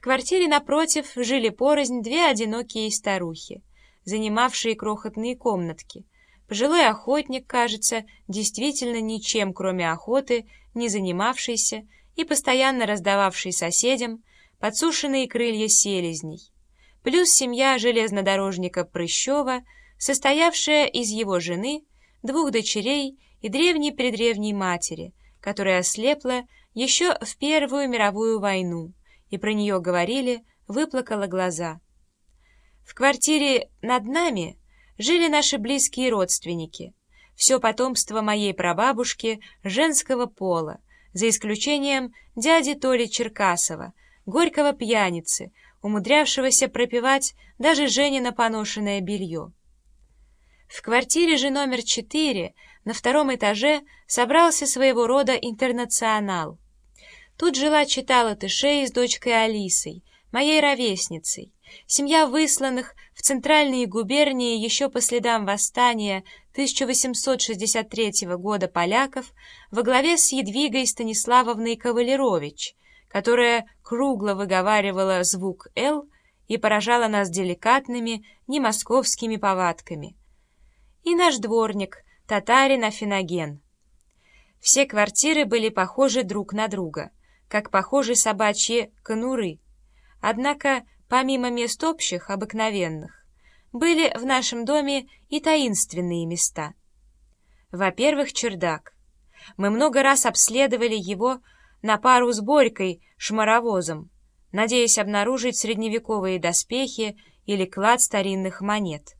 В квартире напротив жили порознь две одинокие старухи, занимавшие крохотные комнатки. Пожилой охотник, кажется, действительно ничем, кроме охоты, не занимавшийся и постоянно раздававший соседям подсушенные крылья селезней, плюс семья железнодорожника Прыщева, состоявшая из его жены, двух дочерей и древней-предревней матери, которая ослепла еще в Первую мировую войну, и про нее говорили, выплакала глаза. В квартире над нами жили наши близкие родственники, все потомство моей прабабушки женского пола, за исключением дяди Толи Черкасова, горького пьяницы, умудрявшегося пропивать даже Женина поношенное белье. В квартире же номер четыре на втором этаже собрался своего рода интернационал. Тут жила читала Тышей с дочкой Алисой, моей ровесницей, семья высланных в центральные губернии еще по следам восстания 1863 года поляков во главе с Едвигой Станиславовной Кавалерович, которая кругло выговаривала звук «Л» и поражала нас деликатными, не московскими повадками. И наш дворник, татарин Афиноген. Все квартиры были похожи друг на друга, как похожи собачьи конуры. Однако, помимо мест общих, обыкновенных, были в нашем доме и таинственные места. Во-первых, чердак. Мы много раз обследовали его на пару с Борькой, шмаровозом, надеясь обнаружить средневековые доспехи или клад старинных монет.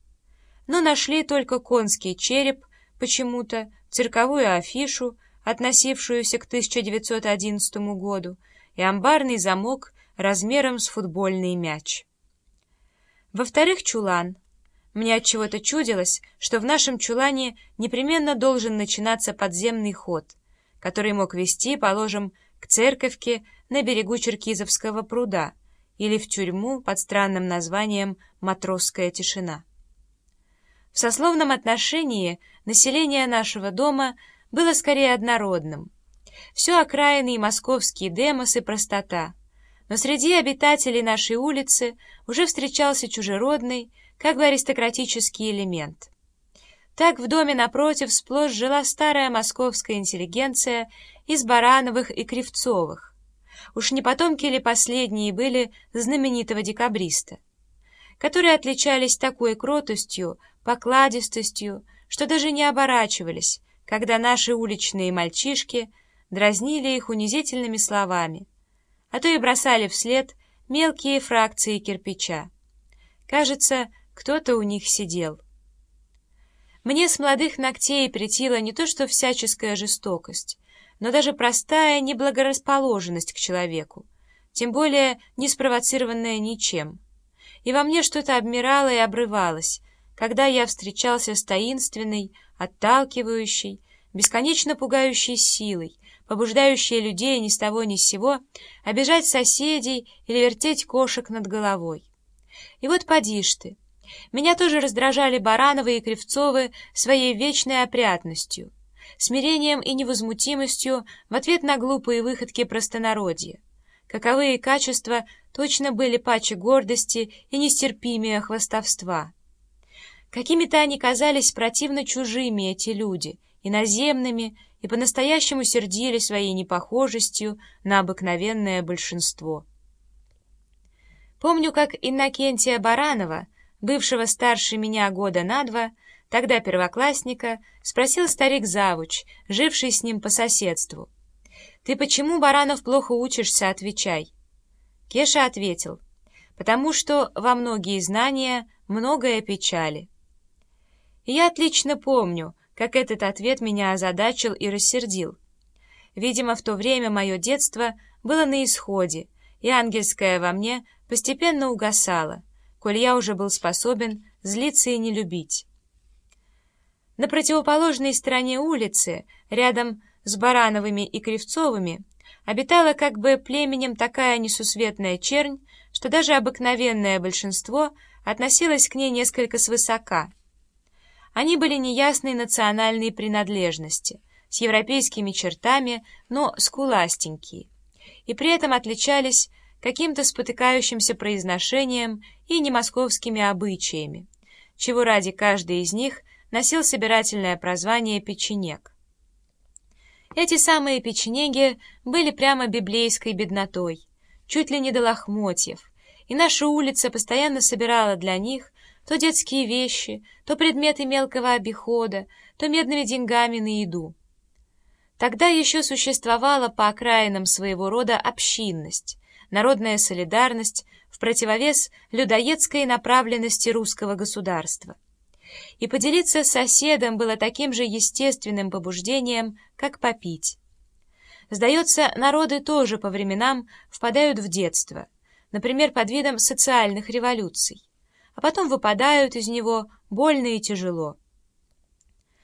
Но нашли только конский череп, почему-то, цирковую афишу, относившуюся к 1911 году, и амбарный замок размером с футбольный мяч. Во-вторых, чулан. Мне от чего-то чудилось, что в нашем чулане непременно должен начинаться подземный ход, который мог вести, положим, к церковке на берегу Черкизовского пруда или в тюрьму под странным названием «Матросская тишина». В сословном отношении население нашего дома было скорее однородным. Все окраины и московские демос и простота. Но среди обитателей нашей улицы уже встречался чужеродный, как бы аристократический элемент. Так в доме напротив сплошь жила старая московская интеллигенция из Барановых и Кривцовых. Уж не потомки ли последние были знаменитого декабриста, которые отличались такой кротостью, покладистостью, что даже не оборачивались, когда наши уличные мальчишки дразнили их унизительными словами, а то и бросали вслед мелкие фракции кирпича. Кажется, кто-то у них сидел. Мне с молодых ногтей претила не то что всяческая жестокость, но даже простая неблагорасположенность к человеку, тем более не спровоцированная ничем. И во мне что-то обмирало и обрывалось, когда я встречался с таинственной, отталкивающей, бесконечно пугающей силой, побуждающей людей ни с того ни с сего обижать соседей или вертеть кошек над головой. И вот поди ж ты. Меня тоже раздражали Барановы и Кривцовы своей вечной опрятностью, смирением и невозмутимостью в ответ на глупые выходки простонародья. Каковые качества точно были паче гордости и нестерпимее хвостовства. Какими-то они казались противно чужими, эти люди, иноземными, и по-настоящему сердили своей непохожестью на обыкновенное большинство. Помню, как Иннокентия Баранова, бывшего старше меня года на два, тогда первоклассника, спросил старик Завуч, живший с ним по соседству. «Ты почему, Баранов, плохо учишься? Отвечай». Кеша ответил, «Потому что во многие знания многое печали». Я отлично помню, как этот ответ меня озадачил и рассердил. Видимо, в то время мое детство было на исходе, и ангельское во мне постепенно угасало, коль я уже был способен злиться и не любить. На противоположной стороне улицы, рядом с Барановыми и Кривцовыми, обитала как бы племенем такая несусветная чернь, что даже обыкновенное большинство относилось к ней несколько свысока. Они были неясной национальной принадлежности, с европейскими чертами, но скуластенькие, и при этом отличались каким-то спотыкающимся произношением и немосковскими обычаями, чего ради каждый из них носил собирательное прозвание «печенек». Эти самые печенеги были прямо библейской беднотой, чуть ли не до лохмотьев, и наша улица постоянно собирала для них то детские вещи, то предметы мелкого обихода, то медными деньгами на еду. Тогда еще существовала по окраинам своего рода общинность, народная солидарность в противовес людоедской направленности русского государства. И поделиться с соседом было таким же естественным побуждением, как попить. Сдается, народы тоже по временам впадают в детство, например, под видом социальных революций, а потом выпадают из него больно и тяжело.